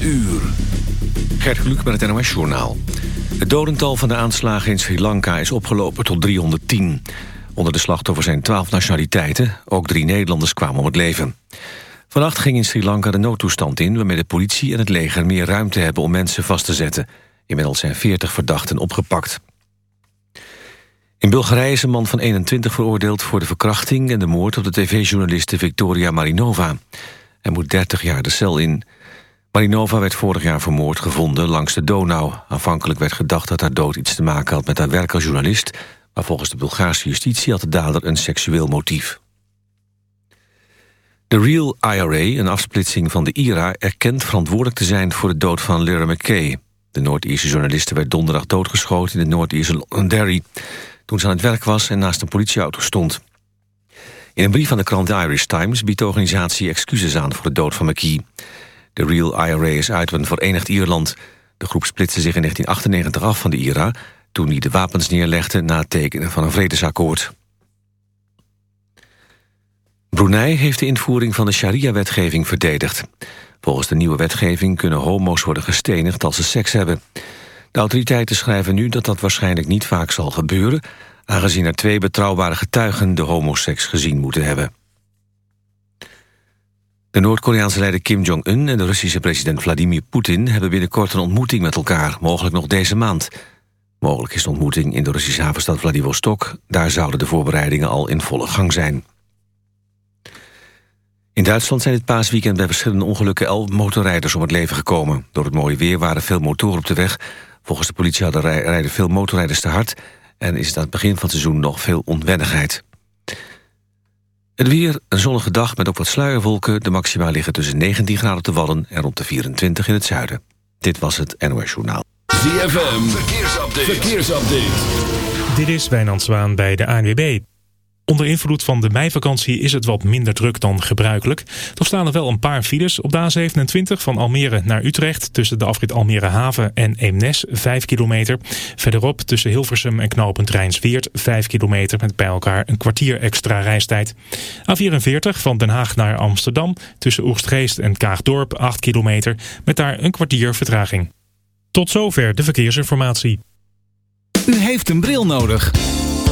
uur. Gert Kluk met het NOS Journaal. Het dodental van de aanslagen in Sri Lanka is opgelopen tot 310. Onder de slachtoffers zijn 12 nationaliteiten. Ook drie Nederlanders kwamen om het leven. Vannacht ging in Sri Lanka de noodtoestand in... waarmee de politie en het leger meer ruimte hebben om mensen vast te zetten. Inmiddels zijn 40 verdachten opgepakt. In Bulgarije is een man van 21 veroordeeld voor de verkrachting... en de moord op de tv-journaliste Victoria Marinova. Hij moet 30 jaar de cel in... Marinova werd vorig jaar vermoord gevonden langs de Donau. Aanvankelijk werd gedacht dat haar dood iets te maken had met haar werk als journalist... maar volgens de Bulgaarse justitie had de dader een seksueel motief. De Real IRA, een afsplitsing van de IRA... erkent verantwoordelijk te zijn voor de dood van Lyra McKay. De Noord-Ierse journaliste werd donderdag doodgeschoten in de Noord-Ierse Londonderry... toen ze aan het werk was en naast een politieauto stond. In een brief aan de krant Irish Times biedt de organisatie excuses aan voor de dood van McKay... De Real IRA is uit een Verenigd Ierland. De groep splitste zich in 1998 af van de IRA... toen hij de wapens neerlegde na het tekenen van een vredesakkoord. Brunei heeft de invoering van de sharia-wetgeving verdedigd. Volgens de nieuwe wetgeving kunnen homo's worden gestenigd als ze seks hebben. De autoriteiten schrijven nu dat dat waarschijnlijk niet vaak zal gebeuren... aangezien er twee betrouwbare getuigen de homoseks gezien moeten hebben. De Noord-Koreaanse leider Kim Jong-un en de Russische president Vladimir Poetin... hebben binnenkort een ontmoeting met elkaar, mogelijk nog deze maand. Mogelijk is de ontmoeting in de Russische havenstad Vladivostok. Daar zouden de voorbereidingen al in volle gang zijn. In Duitsland zijn dit paasweekend bij verschillende ongelukken... elf motorrijders om het leven gekomen. Door het mooie weer waren veel motoren op de weg. Volgens de politie hadden rijden veel motorrijders te hard... en is het aan het begin van het seizoen nog veel onwennigheid. Het weer, een zonnige dag met ook wat sluierwolken. De maxima liggen tussen 19 graden op de Wallen en rond de 24 in het zuiden. Dit was het NOS Journaal. ZFM, verkeersupdate. verkeersupdate. Dit is Wijnand Zwaan bij de ANWB. Onder invloed van de meivakantie is het wat minder druk dan gebruikelijk. Toch staan er wel een paar files. Op de A27 van Almere naar Utrecht tussen de afrit Almere Haven en Eemnes 5 kilometer. Verderop tussen Hilversum en knooppunt Rijnsweert 5 kilometer met bij elkaar een kwartier extra reistijd. A44 van Den Haag naar Amsterdam tussen Oegstgeest en Kaagdorp 8 kilometer met daar een kwartier vertraging. Tot zover de verkeersinformatie. U heeft een bril nodig.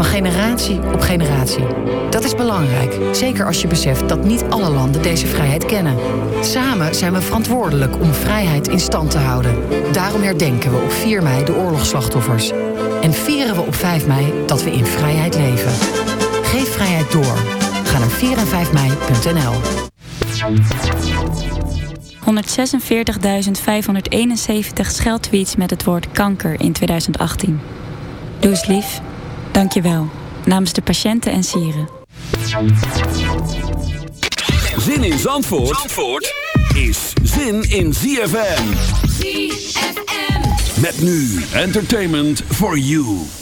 Van generatie op generatie. Dat is belangrijk, zeker als je beseft dat niet alle landen deze vrijheid kennen. Samen zijn we verantwoordelijk om vrijheid in stand te houden. Daarom herdenken we op 4 mei de oorlogsslachtoffers. En vieren we op 5 mei dat we in vrijheid leven. Geef vrijheid door. Ga naar 4en5mei.nl scheldtweets met het woord kanker in 2018. Doe eens lief. Dank je wel. Namens de patiënten en sieren. Zin in Zandvoort, Zandvoort is zin in ZFM. ZFM. Met nu entertainment for you.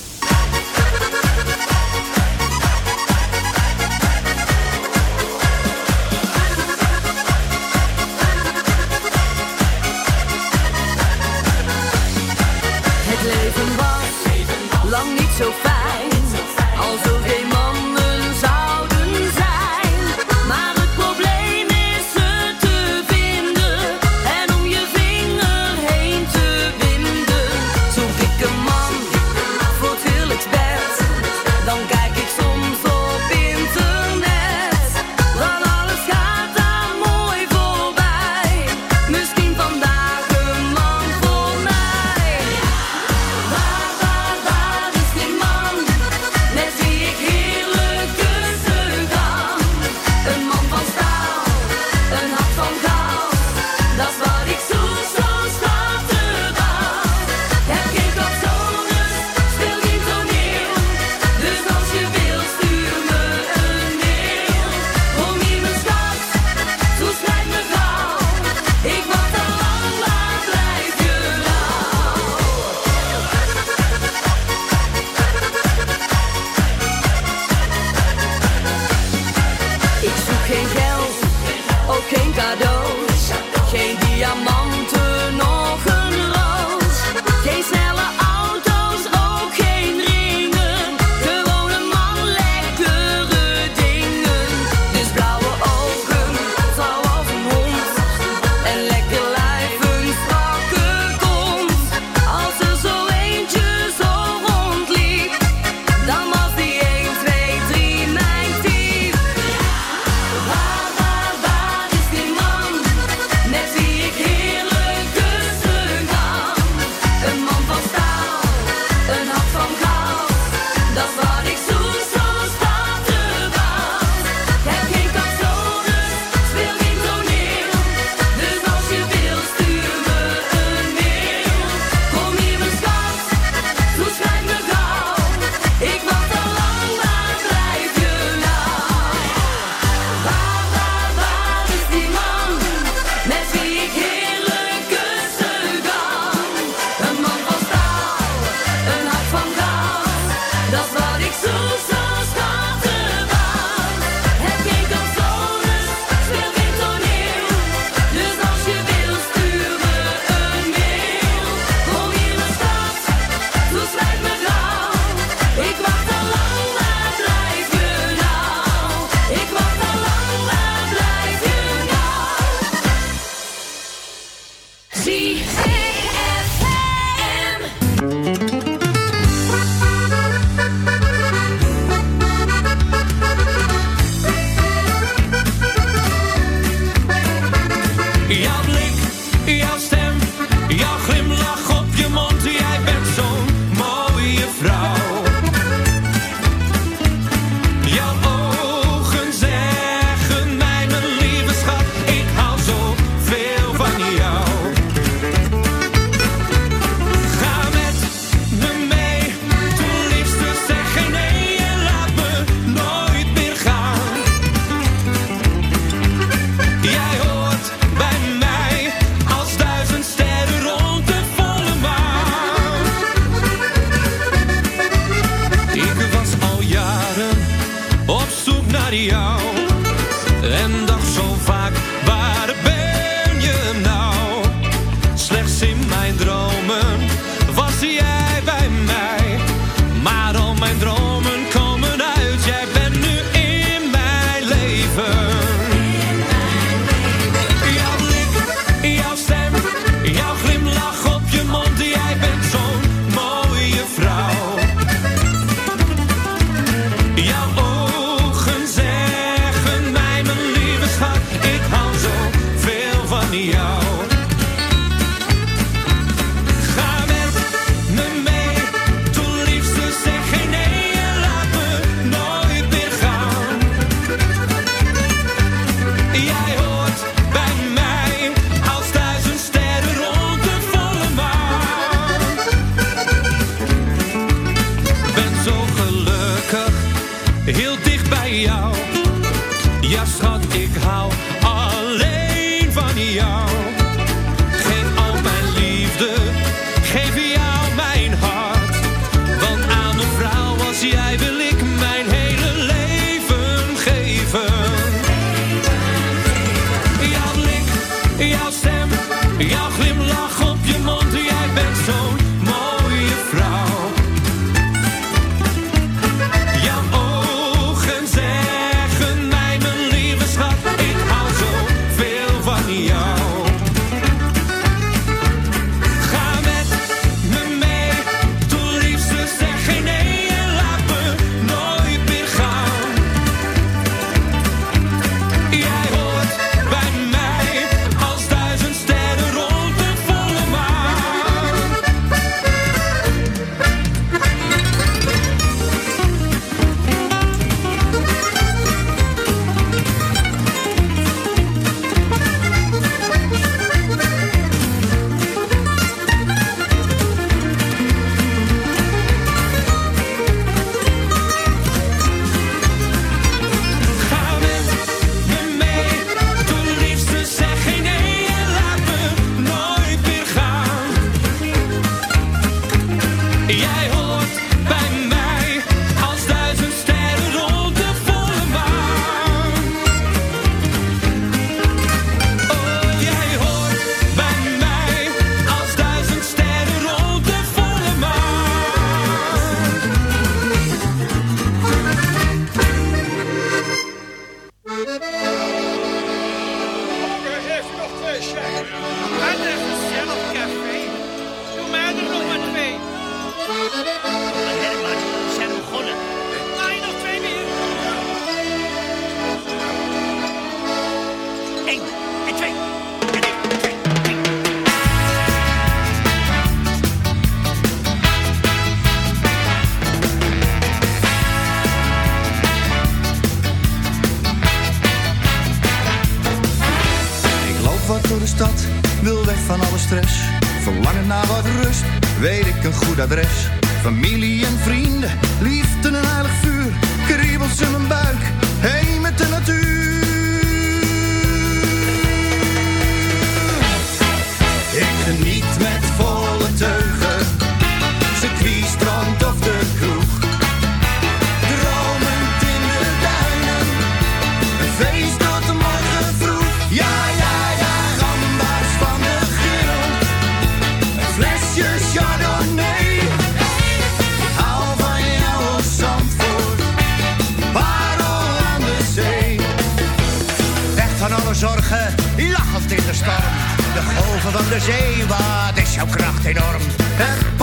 van de zee, wat is jouw kracht enorm? Het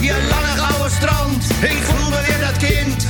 je lange gouden strand, ik voel me weer dat kind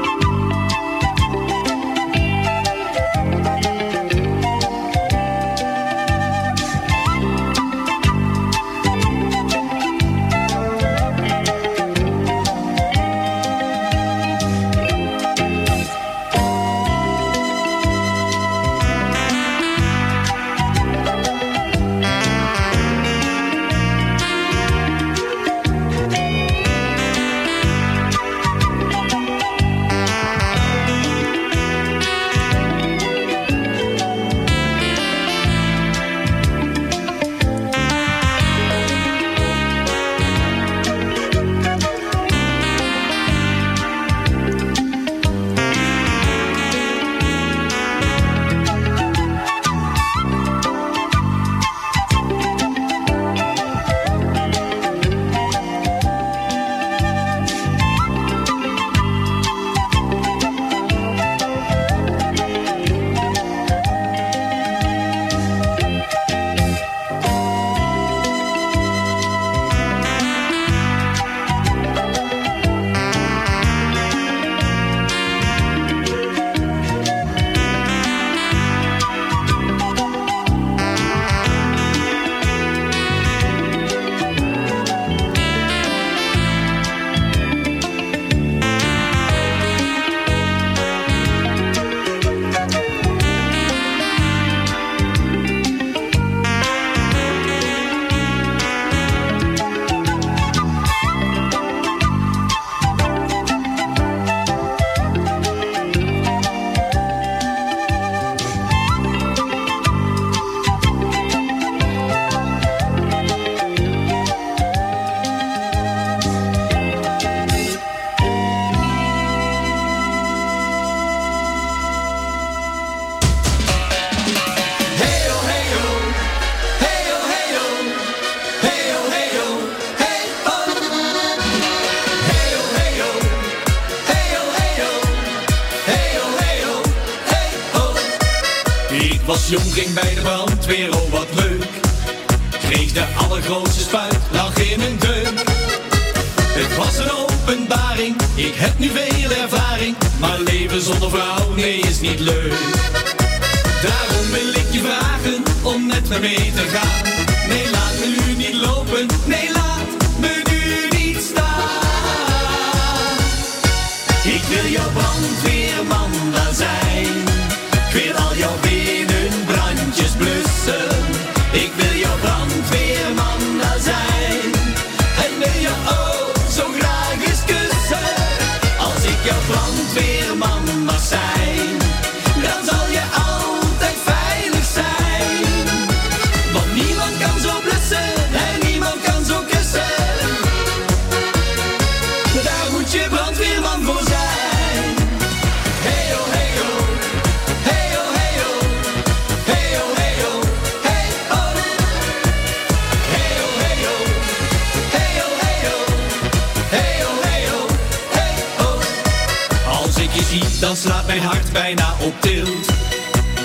mijn hart bijna op tilt.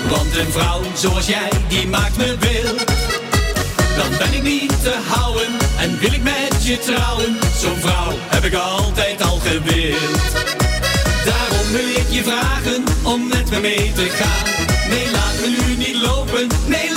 Want een vrouw zoals jij, die maakt me wild. Dan ben ik niet te houden en wil ik met je trouwen. Zo'n vrouw heb ik altijd al gewild. Daarom wil ik je vragen om met me mee te gaan. Nee, laat me nu niet lopen. Nee,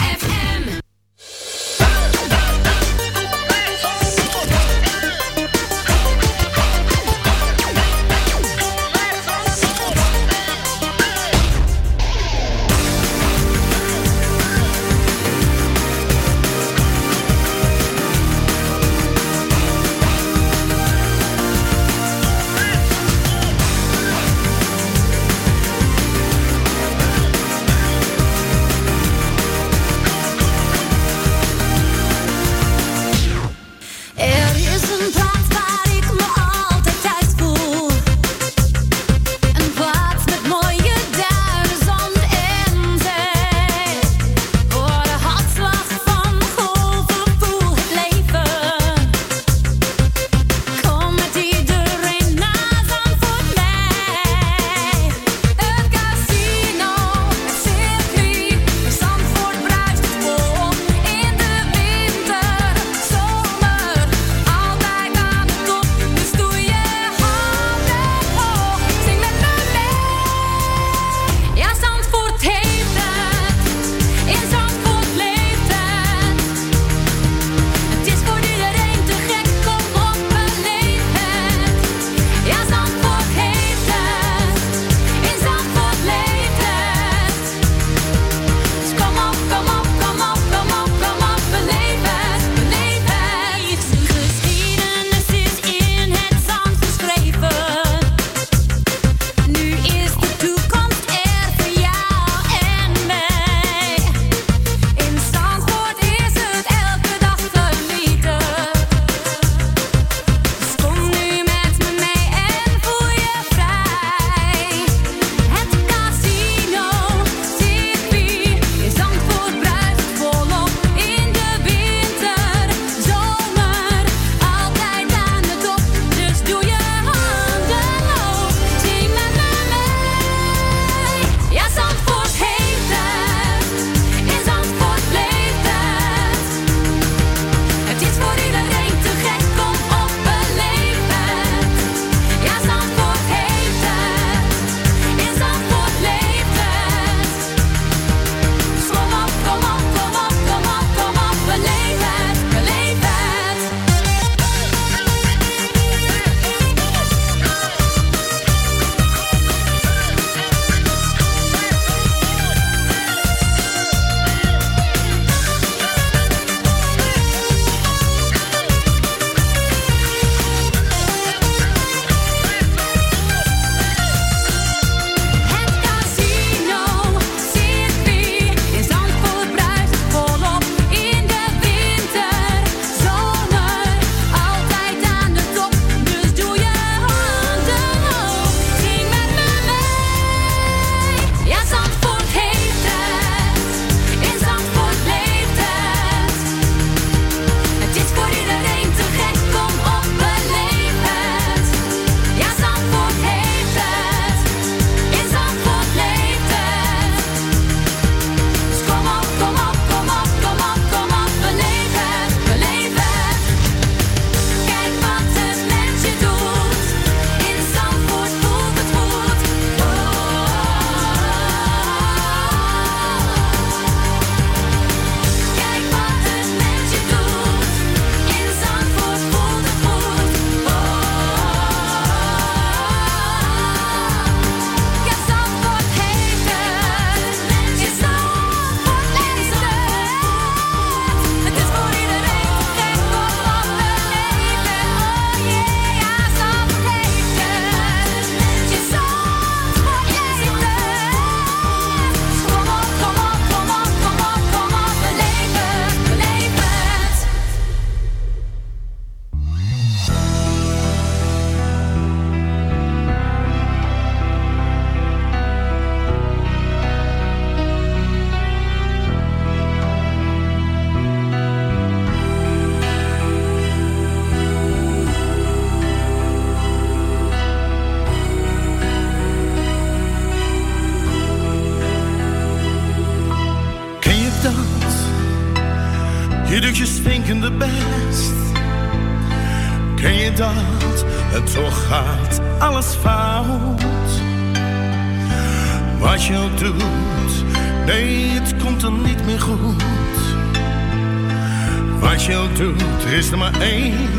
er is er maar één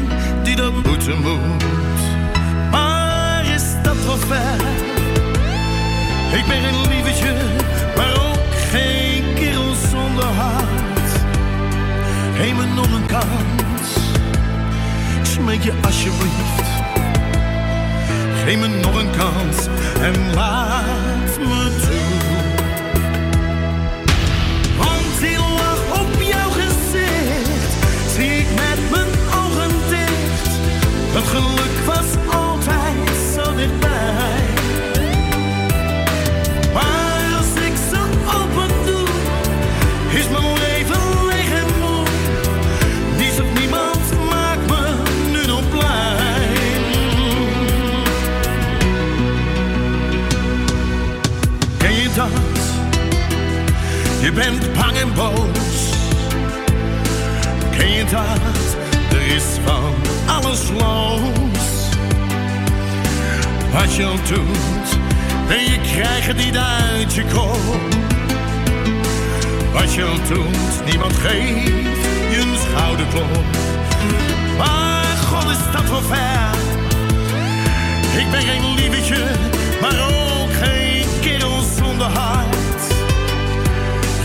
die dat moeten moet. Maar is dat wel ver? Ik ben geen lievertje, maar ook geen kerel zonder hart. Geef me nog een kans, ik smeek je alsjeblieft. Geef me nog een kans en laat Je bent bang en boos. Ken je dat? Er is van alles los. Wat je doet, en je krijgt het niet uit je kop. Wat je doet, niemand geeft je een schouderklop. Maar god is dat wel ver. Ik ben geen lievertje, maar ook geen kerel zonder hart.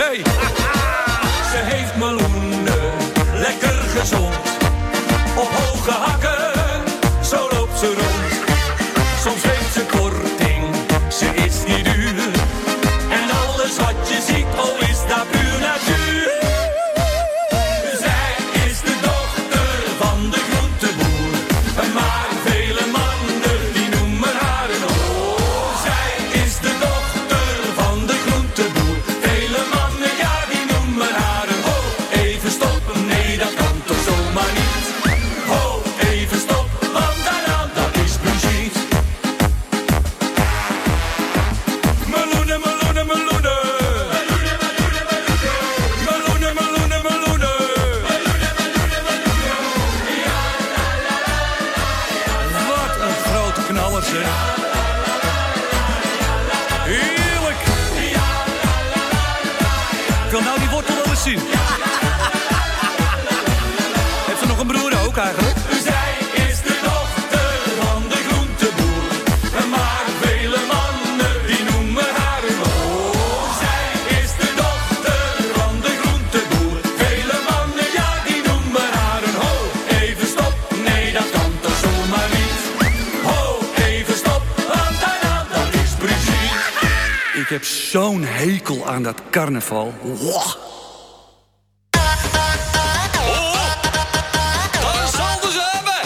Hey. Ze heeft meloenen, lekker gezond, op hoge hart. Wa! Oh, dat zal dus hebben!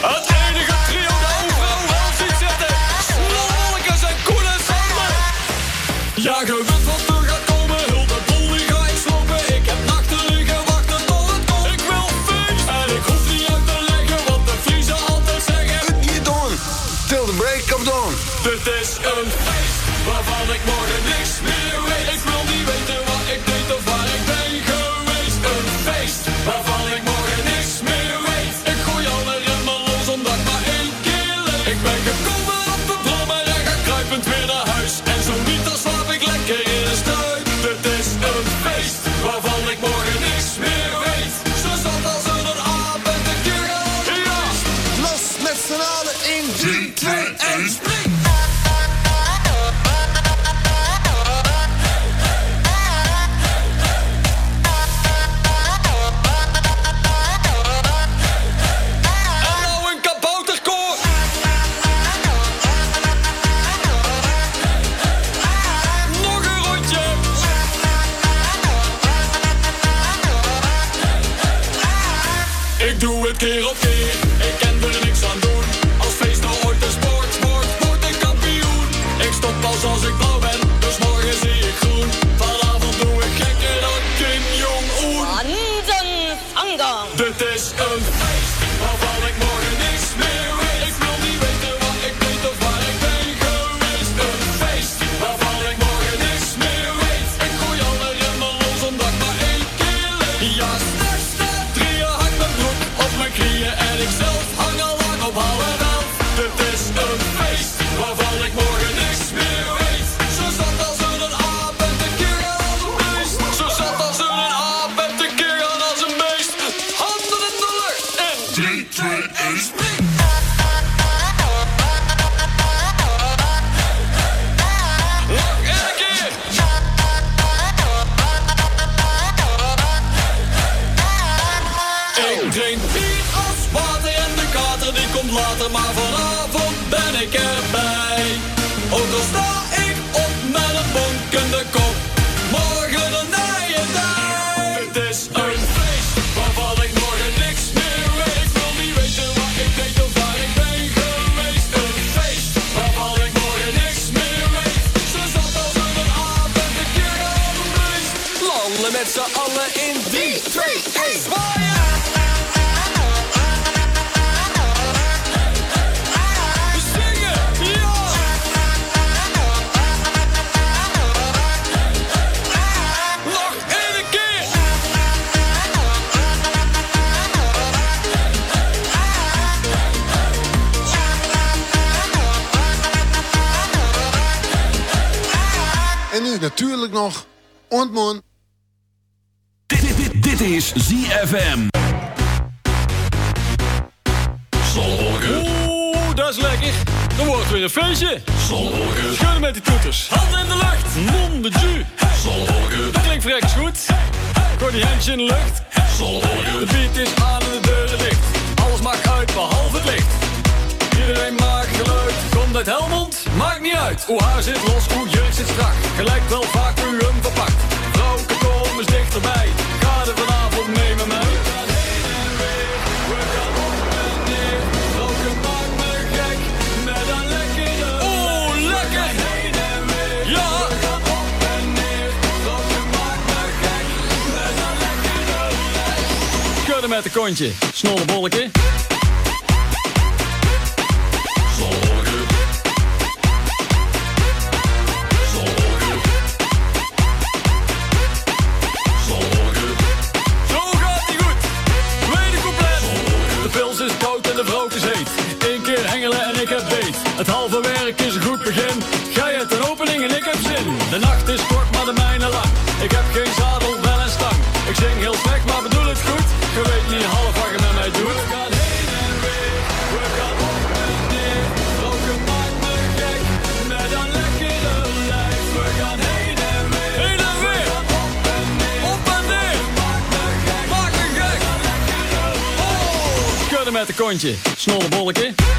Het enige trio waarop we wel zitten! Smoe, hollen, koelen hollen, hollen! Jagen, wat er gaat komen! Hulp en bol, die ga ik slopen! Ik heb nachten liggen, wachten tot het komt! Ik wil feest! En ik hoop niet uit te leggen, wat de vliezen altijd zeggen! Ga je doen? till the break, come down! Dit is een feest waarvan ik morgen! The maar voor natuurlijk nog. Ontmoen. Dit, dit, dit, dit is ZFM. Oeh, dat is lekker. Dan wordt weer een feestje. Schudden met die toeters. Handen in de lucht. Mon de ju. Dat klinkt vrek goed. Gooi die handjes in de lucht. De beat is aan en de deuren dicht. Alles maakt uit behalve het licht. Iedereen maakt komt uit Helmond? Maakt niet uit. Hoe haar zit los, hoe jurk zit strak. Gelijk wel vacuüm verpakt. Vrouwke kom eens dichterbij. Ga er vanavond mee met mij. We gaan heen en weer, we gaan op en neer. Vrouwke maakt me gek, met een lekkere... Oeh, lekker! Heen en weer, ja. we gaan op en neer. Roken maakt me gek, met een lekkere... Kudde met de kontje, snollebolleke. Is een goed begin. Ga je ten opening en ik heb zin. De nacht is kort, maar de mijne lang. Ik heb geen zadel, wel een stang. Ik zing heel slecht, maar bedoel het goed. Je weet niet half wat je met mij doet. We gaan heen en weer. We gaan op en neer. Roken maakt me gek. Met een lekkere lijf. We gaan heen en weer. Heen en. Op en neer. Op en me gek. Maakt me gek. Oh. Schudden met een kontje. Snollebolleke.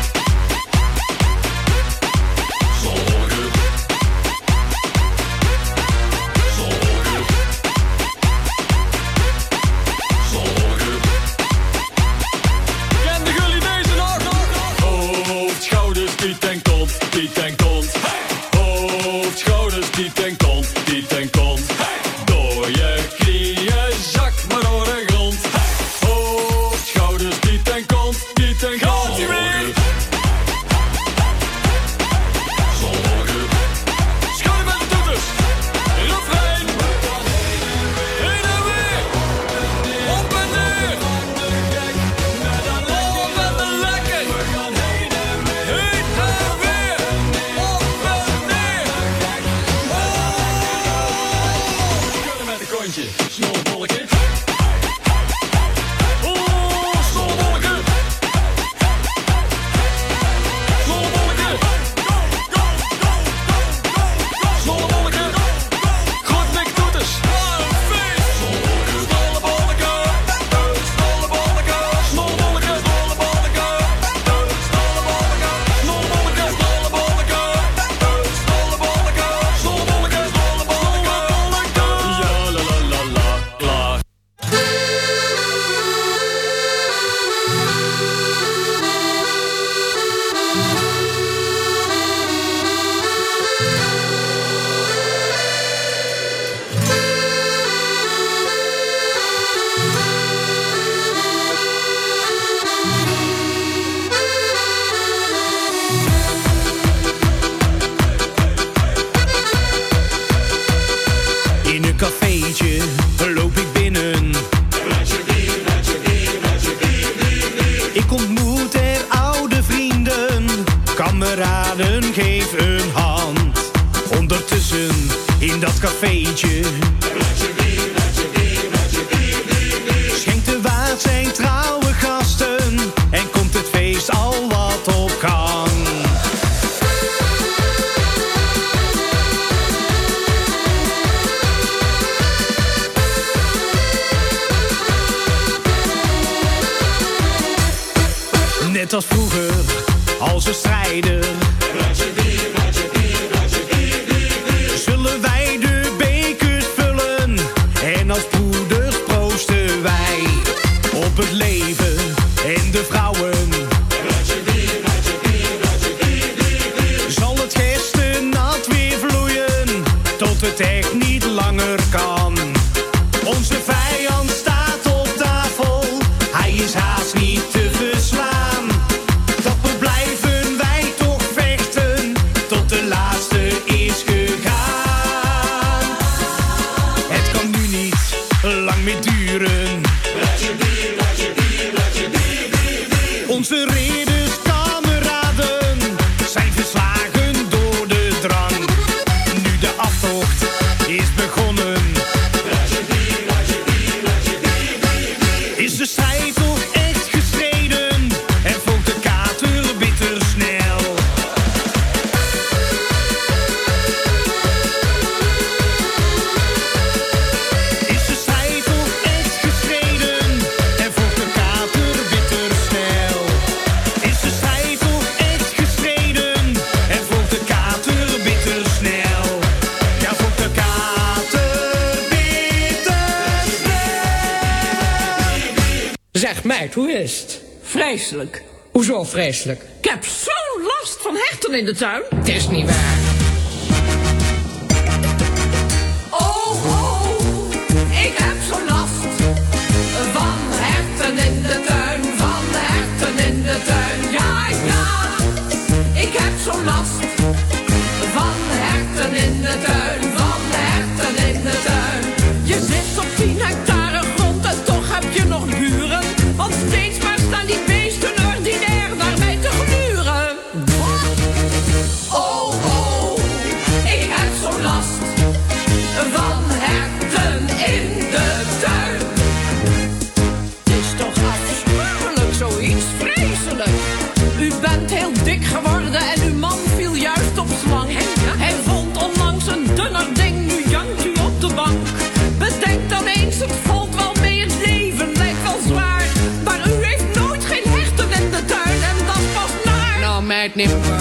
Hoezo vreselijk? Ik heb zo'n last van herten in de tuin. Het is niet waar. nickname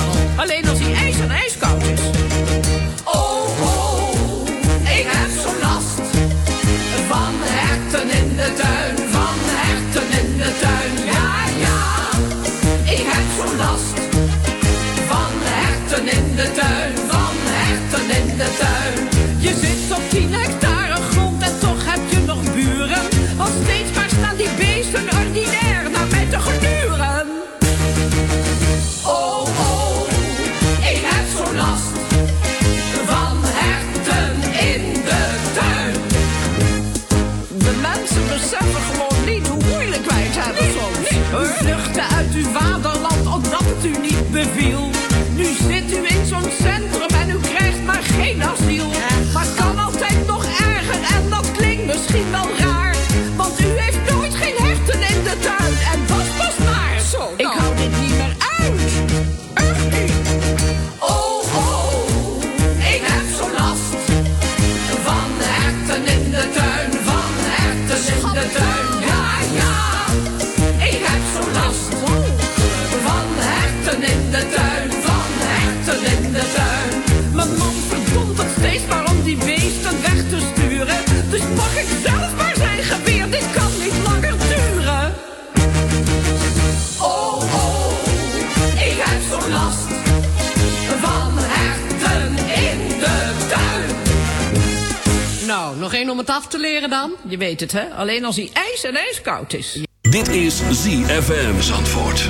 af te leren dan? Je weet het, hè? Alleen als hij ijs en ijskoud is. Dit is ZFM Zandvoort.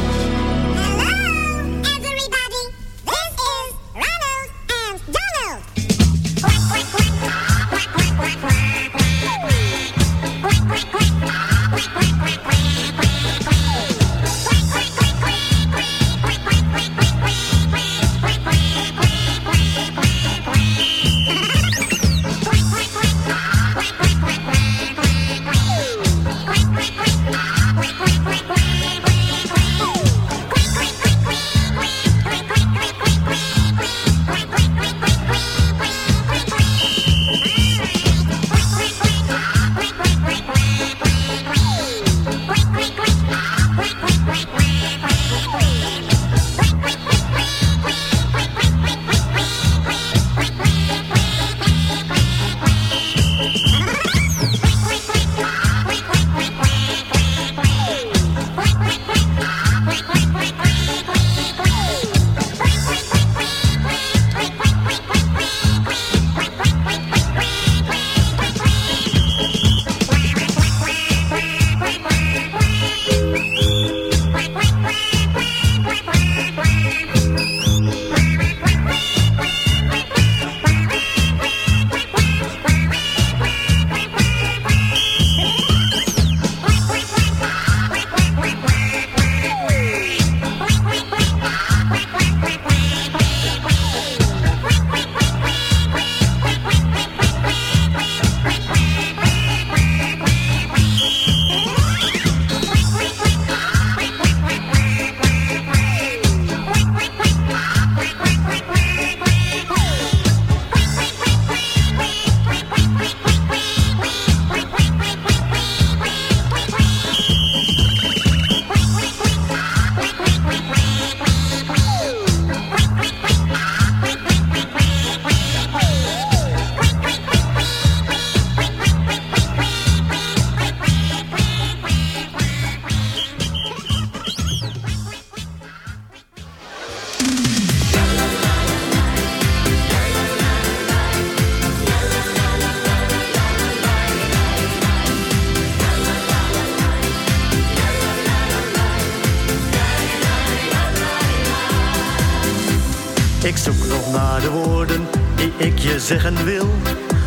Zeggen wil.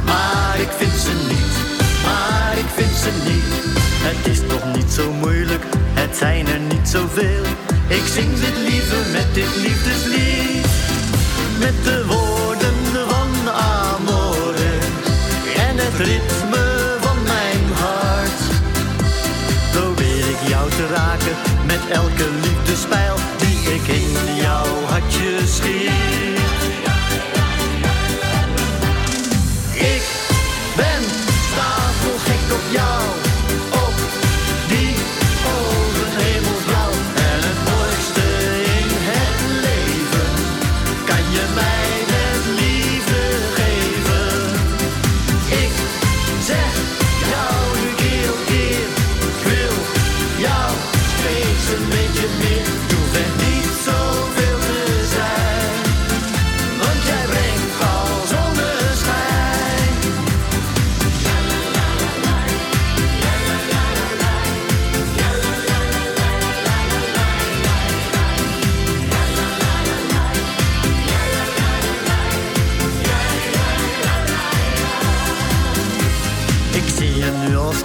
Maar ik vind ze niet, maar ik vind ze niet. Het is toch niet zo moeilijk, het zijn er niet zoveel. Ik zing dit liever met dit liefdeslied. Met de woorden van Amore en het ritme van mijn hart. Probeer ik jou te raken met elke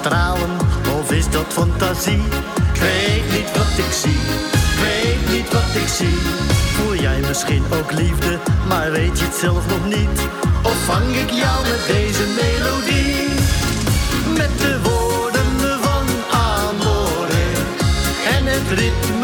stralen, of is dat fantasie? Ik weet niet wat ik zie, ik weet niet wat ik zie. Voel jij misschien ook liefde, maar weet je het zelf nog niet? Of vang ik jou met deze melodie? Met de woorden van Amore en het ritme